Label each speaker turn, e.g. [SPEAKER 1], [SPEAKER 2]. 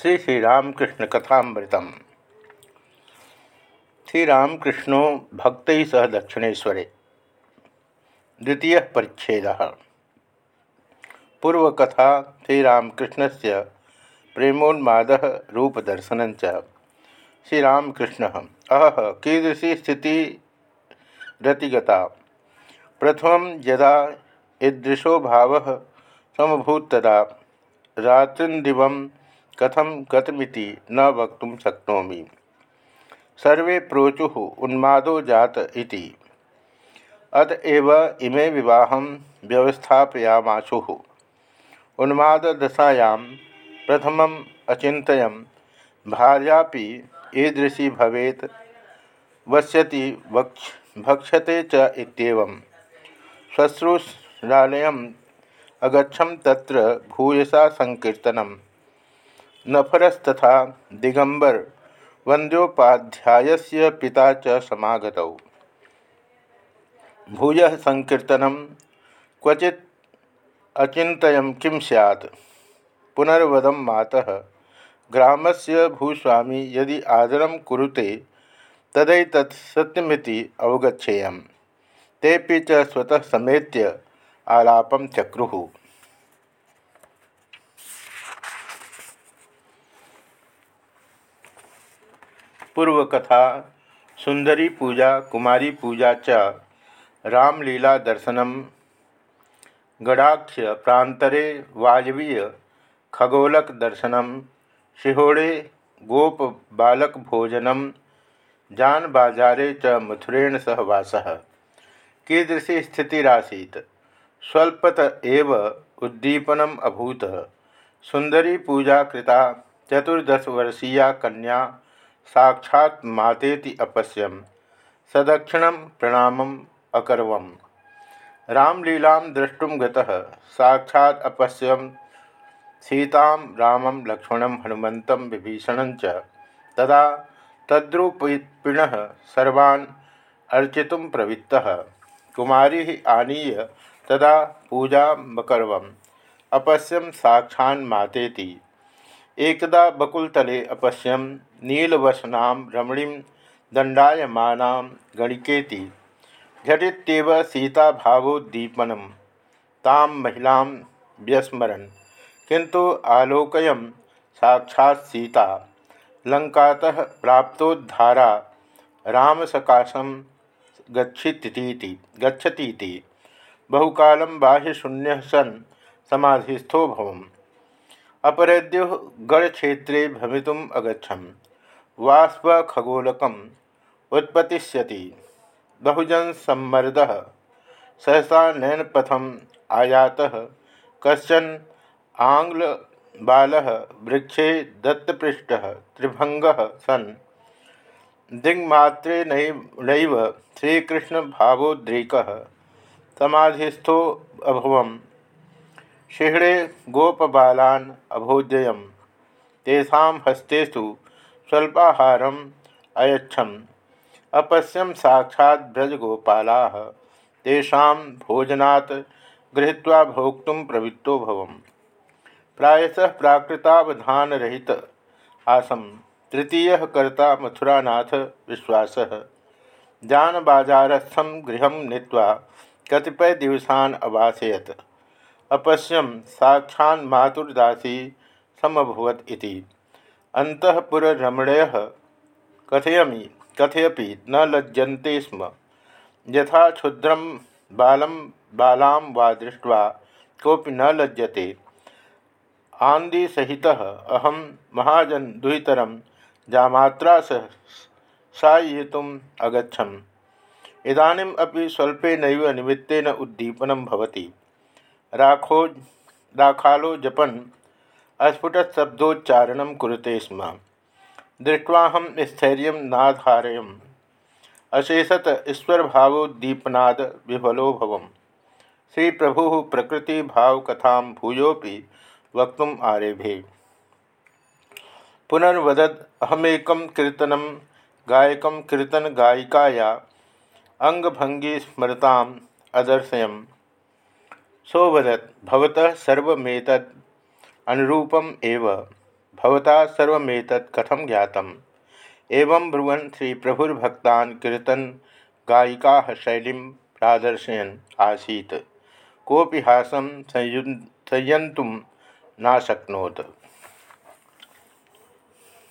[SPEAKER 1] श्री श्री श्रीरामकृष्ण कथामृतम। श्रीरामकृष्णो भक्त सह दक्षिणेशरे द्वितीय परिच्छेद। पूर्वकथा श्रीरामकृष्ण से प्रेमोन्माद रूपदर्शन श्रीरामकृष्ण अह कीदृशी स्थिति रतिगता प्रथम यदा ईदृशो भाव समभूत तदा कथम गतमिति न वक्त शक्नोमी। सर्वे प्रोचु उन्मादो जात इति। अतएव इमे विवाह व्यवस्थापयामाशु। उन्माददशायां प्रथम अचित भार्यापि ईदृशी भवेत, वश्यति वक्ष, भक्षते च इत्येवं श्वश्रूषालयम् अगछम तत्र भूयसा संकीर्तनम। नफरस्तथा दिगंबर वंद्योपाध्याय पिता च भूय संकर्तन क्वचि अचित किं सैत् पुनर्वदम माता ग्राम से भूस्वामी यदि आदर कुरुते, तदैतत् सत्यमिति अवगछेय च स्वतः समेत्य आलापम चक्रु। पूर्व कथा सुंदरी पूजा, कुमारी पूजा च रामलीला दर्शनम। गड़ाक्ष प्रातरे वायवीय खगोलक दर्शनम। शिहोड़े गोप बालक भोजनम। जान बाजारे च मथुरेण सह वास। कीदृशी स्थितिरासीत स्वल्पत एव उद्दीपनम अभूत। सुंदरी पूजा कृता चतुर्दशवर्षीया कन्या साक्षात् मातेति अपश्यम। सदक्षिण प्रणाम अकर्व रामलीला द्रष्टुम गतः। साक्षात् अपश्यम। सीता लक्ष्मण हनुमत विभीषण तदा तद्रूपिण सर्वान् अर्चितुं प्रवृत्तः। कुमारी आनीय तदा पूजामकर्वम् अपश्यम साक्षान्मातेति एकदा बकुलतले अपश्यम नीलवसना रमणी दंडायमाना गणिकेति। सीता भावोद्दीपन ताम महिला व्यस्मरन। किंतु आलोकयम साक्षात् सीता। लंकातः प्राप्तोद्धारा राम सकाशम गच्छती गच्छती बहुकालं बाह्यशून्य सन् समाधिस्थो भवम्। अपरेद्यु गढ़क्षेत्रे भ्रमितुम् अगछम वाष्पखगोलकम् उत्पतिष्यति बहुजन सम्मर्द सहसा नयनपथम आयात। कशन आंग्ल बाल वृक्षे दत्तपृष्ठ त्रिभंग सन। दिग्मात्रे नैव श्रीकृष्ण भावोद्रेक समाधिस्थो अभवम। शिहड़े गोपबालान् अभोजयम तेषा हस्तेषु स्वल्पाहारम अयच्छम। अपश्यम साक्षात् ब्रजगोपालाः तेषां भोजनात् गृहीत्वा भोक्तुं प्रवृत्तो भवम। प्रायशः प्राकृतावधानरहित आसम। तृतीय कर्ता मथुरानाथ विश्वास। जानबाजारस्थम गृह नीत्वा कतिपय दिवसान अवासयत। अपश्यम साक्षान् मातुर्दासी समभवत इति। अंतपुररमणय कथयमी, कथयपि न लज्जन्ते स्म। यथा क्षुद्रम बालम बालां वा दृष्ट्वा कोऽपि न लज्जते। आन्दिसहितः अहं महाजन दुहितरं जामात्रा सह साययितुम् अगच्छम्। इदानीम् अपि स्वल्पेनैव निमित्तेन उद्दीपनं भवति। राखो, राखालो जपन। अस्फुट शब्दोच्चारण कुरुते स्म। दृष्ट्वाहम स्थैर्य नाधारय। अशेषत ईश्वर भावोद्दीपनाद विफलो भवम। श्री प्रभु प्रकृति भाव कथा भूयोपि वक्त आरेभे। पुनर्वदद अहमेक कीर्तन, गायक कीर्तन गायिकाया अंगभंगी स्मृता अदर्शयम। सोवदत भवतः सर्वेत अनुरूपम एव। भवता कथम ज्ञात एवं ब्रुवन श्री प्रभुर्भक्तान कीर्तन गायिका शैली प्रादर्शयन आसीत। कोपि संयु संयंतुम नाशक्नोत।